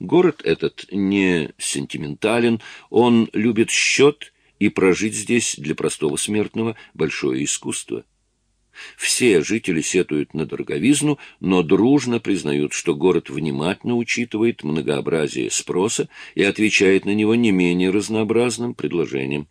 Город этот не сентиментален, он любит счет, и прожить здесь для простого смертного большое искусство. Все жители сетуют на дороговизну, но дружно признают, что город внимательно учитывает многообразие спроса и отвечает на него не менее разнообразным предложением.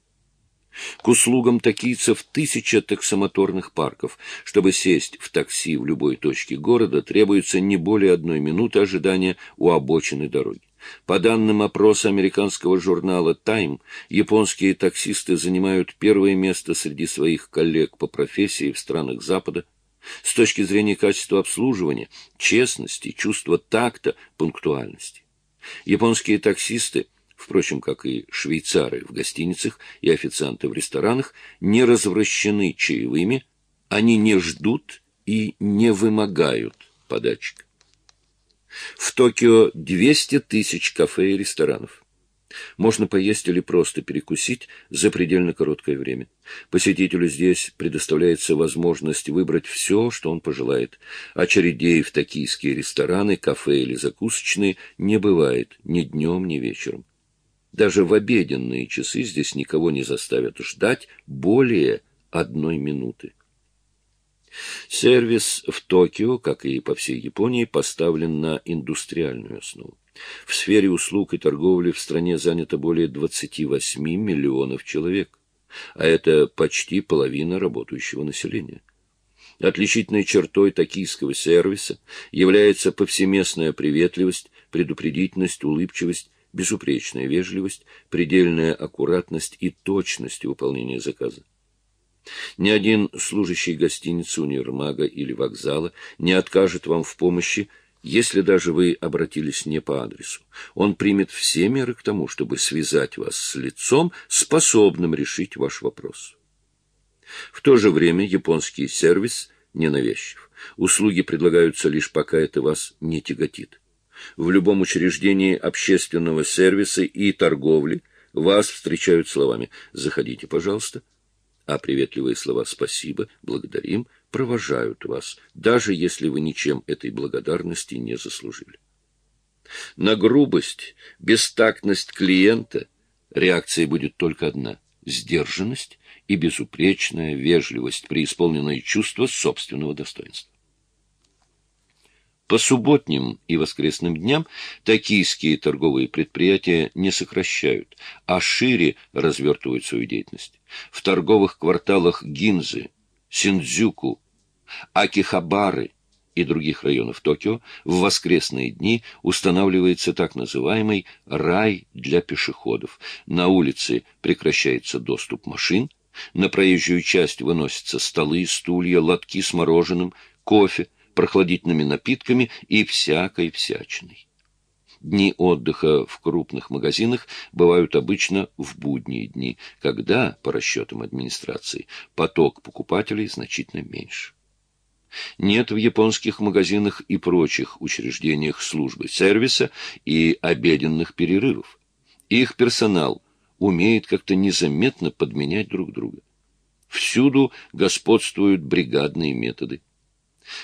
К услугам такийцев тысяча таксомоторных парков. Чтобы сесть в такси в любой точке города, требуется не более одной минуты ожидания у обочины дороги. По данным опроса американского журнала «Тайм», японские таксисты занимают первое место среди своих коллег по профессии в странах Запада. С точки зрения качества обслуживания, честности, чувства такта, пунктуальности. Японские таксисты – впрочем, как и швейцары в гостиницах и официанты в ресторанах, не развращены чаевыми, они не ждут и не вымогают подачек. В Токио 200 тысяч кафе и ресторанов. Можно поесть или просто перекусить за предельно короткое время. Посетителю здесь предоставляется возможность выбрать все, что он пожелает. Очередей в токийские рестораны, кафе или закусочные не бывает ни днем, ни вечером. Даже в обеденные часы здесь никого не заставят ждать более одной минуты. Сервис в Токио, как и по всей Японии, поставлен на индустриальную основу. В сфере услуг и торговли в стране занято более 28 миллионов человек, а это почти половина работающего населения. Отличительной чертой токийского сервиса является повсеместная приветливость, предупредительность, улыбчивость, безупречная вежливость, предельная аккуратность и точность выполнения заказа. Ни один служащий гостиницы, универмага или вокзала не откажет вам в помощи, если даже вы обратились не по адресу. Он примет все меры к тому, чтобы связать вас с лицом, способным решить ваш вопрос. В то же время японский сервис ненавязчив. Услуги предлагаются лишь пока это вас не тяготит. В любом учреждении общественного сервиса и торговли вас встречают словами «Заходите, пожалуйста», а приветливые слова «спасибо», «благодарим» провожают вас, даже если вы ничем этой благодарности не заслужили. На грубость, бестактность клиента реакция будет только одна – сдержанность и безупречная вежливость, преисполненное чувство собственного достоинства. По субботним и воскресным дням токийские торговые предприятия не сокращают, а шире развертывают свою деятельность. В торговых кварталах Гинзы, Синдзюку, Акихабары и других районов Токио в воскресные дни устанавливается так называемый «рай для пешеходов». На улице прекращается доступ машин, на проезжую часть выносятся столы, стулья, лотки с мороженым, кофе, прохладительными напитками и всякой всячиной. Дни отдыха в крупных магазинах бывают обычно в будние дни, когда, по расчетам администрации, поток покупателей значительно меньше. Нет в японских магазинах и прочих учреждениях службы сервиса и обеденных перерывов. Их персонал умеет как-то незаметно подменять друг друга. Всюду господствуют бригадные методы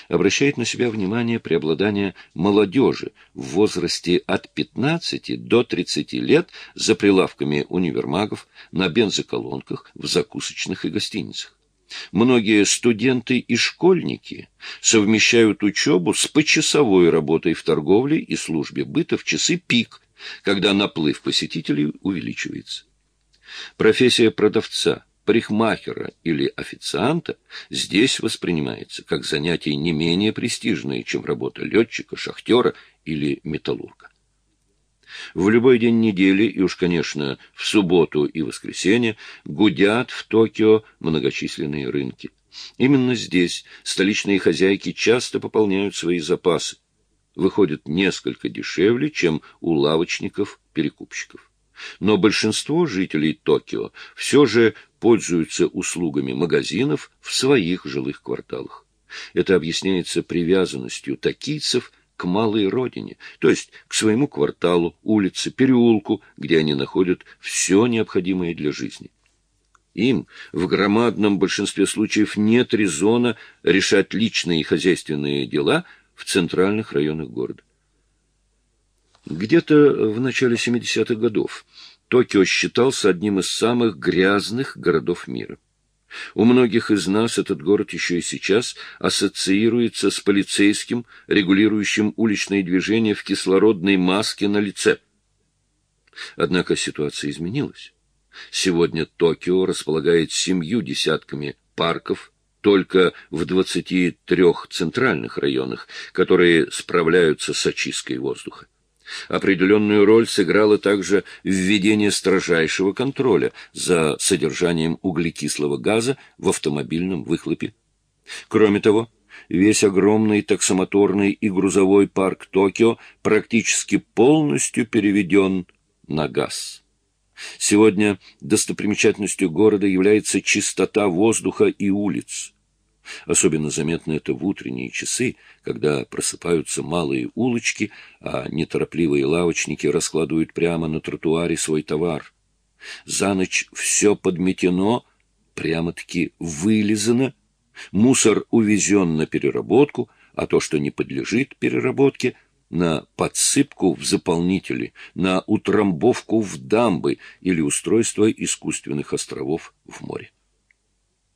обращает на себя внимание преобладание молодежи в возрасте от 15 до 30 лет за прилавками универмагов, на бензоколонках, в закусочных и гостиницах. Многие студенты и школьники совмещают учебу с почасовой работой в торговле и службе быта в часы пик, когда наплыв посетителей увеличивается. Профессия продавца – парикмахера или официанта здесь воспринимается как занятие не менее престижное, чем работа летчика, шахтера или металлурга. В любой день недели, и уж, конечно, в субботу и воскресенье, гудят в Токио многочисленные рынки. Именно здесь столичные хозяйки часто пополняют свои запасы. Выходят несколько дешевле, чем у лавочников-перекупщиков. Но большинство жителей Токио все же пользуются услугами магазинов в своих жилых кварталах. Это объясняется привязанностью токийцев к малой родине, то есть к своему кварталу, улице, переулку, где они находят все необходимое для жизни. Им в громадном большинстве случаев нет резона решать личные и хозяйственные дела в центральных районах города. Где-то в начале 70-х годов Токио считался одним из самых грязных городов мира. У многих из нас этот город еще и сейчас ассоциируется с полицейским, регулирующим уличные движения в кислородной маске на лице. Однако ситуация изменилась. Сегодня Токио располагает семью десятками парков, только в 23 центральных районах, которые справляются с очисткой воздуха. Определенную роль сыграло также введение строжайшего контроля за содержанием углекислого газа в автомобильном выхлопе. Кроме того, весь огромный таксомоторный и грузовой парк Токио практически полностью переведен на газ. Сегодня достопримечательностью города является чистота воздуха и улиц. Особенно заметно это в утренние часы, когда просыпаются малые улочки, а неторопливые лавочники раскладывают прямо на тротуаре свой товар. За ночь все подметено, прямо-таки вылизано, мусор увезен на переработку, а то, что не подлежит переработке, на подсыпку в заполнители, на утрамбовку в дамбы или устройство искусственных островов в море.